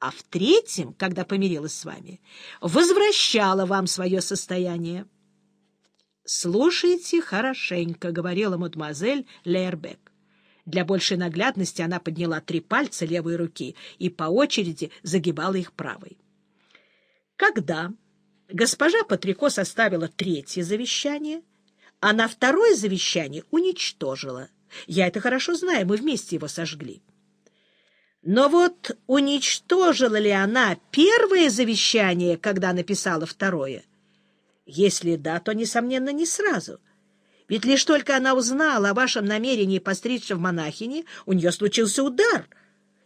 а в третьем, когда помирилась с вами, возвращала вам свое состояние. — Слушайте хорошенько, — говорила мадемуазель Лейербек. Для большей наглядности она подняла три пальца левой руки и по очереди загибала их правой. Когда госпожа Патрико составила третье завещание, она второе завещание уничтожила. Я это хорошо знаю, мы вместе его сожгли. Но вот уничтожила ли она первое завещание, когда написала второе? Если да, то, несомненно, не сразу. Ведь лишь только она узнала о вашем намерении постричься в монахине, у нее случился удар.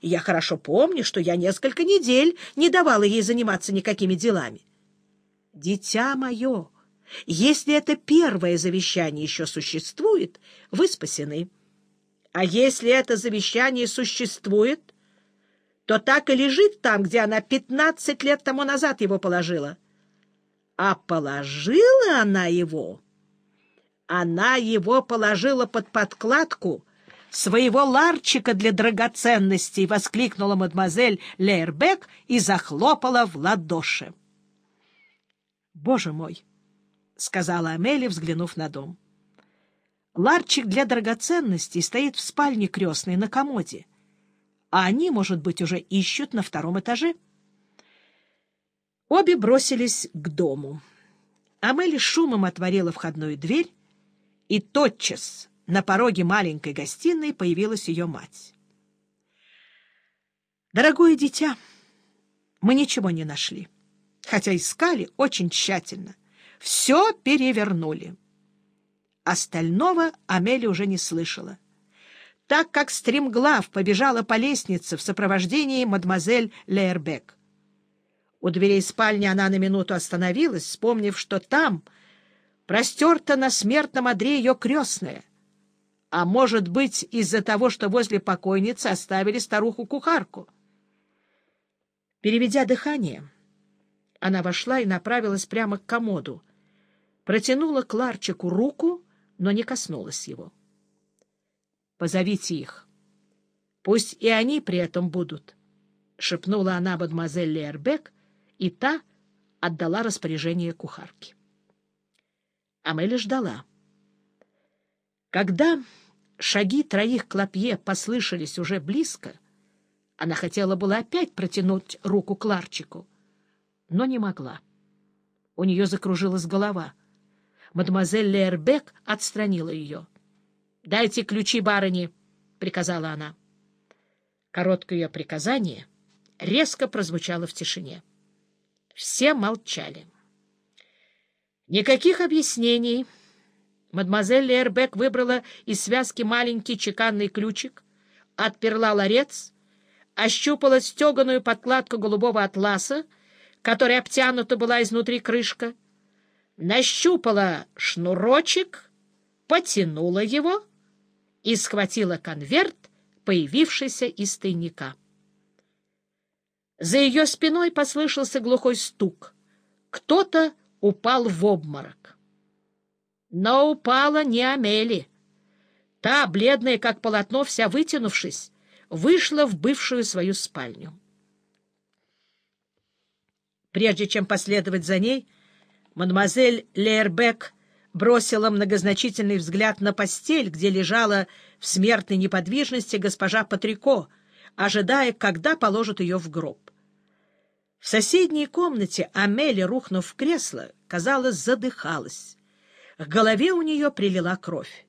И я хорошо помню, что я несколько недель не давала ей заниматься никакими делами. Дитя мое, если это первое завещание еще существует, вы спасены. А если это завещание существует, то так и лежит там, где она пятнадцать лет тому назад его положила. А положила она его... Она его положила под подкладку своего ларчика для драгоценностей, — воскликнула мадемуазель Лейербек и захлопала в ладоши. — Боже мой! — сказала Амели, взглянув на дом. Ларчик для драгоценностей стоит в спальне крестной на комоде а они, может быть, уже ищут на втором этаже. Обе бросились к дому. Амели шумом отворила входную дверь, и тотчас на пороге маленькой гостиной появилась ее мать. «Дорогое дитя, мы ничего не нашли, хотя искали очень тщательно. Все перевернули». Остального Амели уже не слышала так как стремглав побежала по лестнице в сопровождении мадемуазель Лейербек. У дверей спальни она на минуту остановилась, вспомнив, что там простерта на смертном одре ее крестная. А может быть, из-за того, что возле покойницы оставили старуху-кухарку. Переведя дыхание, она вошла и направилась прямо к комоду. Протянула к Ларчику руку, но не коснулась его. Позовите их. Пусть и они при этом будут, — шепнула она мадемуазель Лербек, и та отдала распоряжение кухарке. Амели ждала. Когда шаги троих клопье послышались уже близко, она хотела было опять протянуть руку Кларчику, но не могла. У нее закружилась голова. Мадемуазель Лербек отстранила ее —— Дайте ключи барыне, — приказала она. Короткое ее приказание резко прозвучало в тишине. Все молчали. Никаких объяснений. Мадемуазель Лербек выбрала из связки маленький чеканный ключик, отперла ларец, ощупала стеганую подкладку голубого атласа, которой обтянута была изнутри крышка, нащупала шнурочек, потянула его — и схватила конверт, появившийся из тайника. За ее спиной послышался глухой стук. Кто-то упал в обморок. Но упала не Амели. Та, бледная как полотно, вся вытянувшись, вышла в бывшую свою спальню. Прежде чем последовать за ней, мадемуазель Лейербек бросила многозначительный взгляд на постель, где лежала в смертной неподвижности госпожа Патрико, ожидая, когда положат ее в гроб. В соседней комнате Амели, рухнув в кресло, казалось, задыхалась. К голове у нее прилила кровь.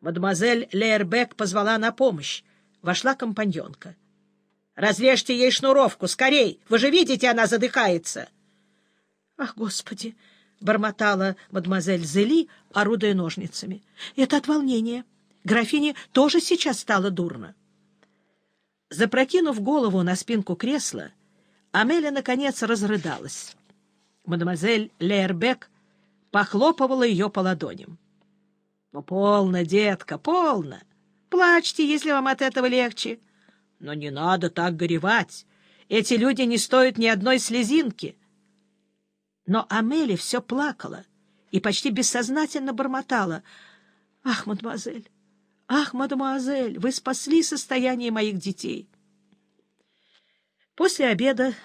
Мадемуазель Лейербек позвала на помощь. Вошла компаньонка. — Разрежьте ей шнуровку, скорей! Вы же видите, она задыхается! — Ах, Господи! — бормотала мадемуазель Зели, орудуя ножницами. — Это от волнения. Графине тоже сейчас стало дурно. Запрокинув голову на спинку кресла, Амелия, наконец, разрыдалась. Мадемуазель Лейербек похлопывала ее по ладоням. — Ну, полно, детка, полно. Плачьте, если вам от этого легче. Но не надо так горевать. Эти люди не стоят ни одной слезинки. — но Амели все плакала и почти бессознательно бормотала. «Ах, мадемуазель! Ах, мадемуазель! Вы спасли состояние моих детей!» После обеда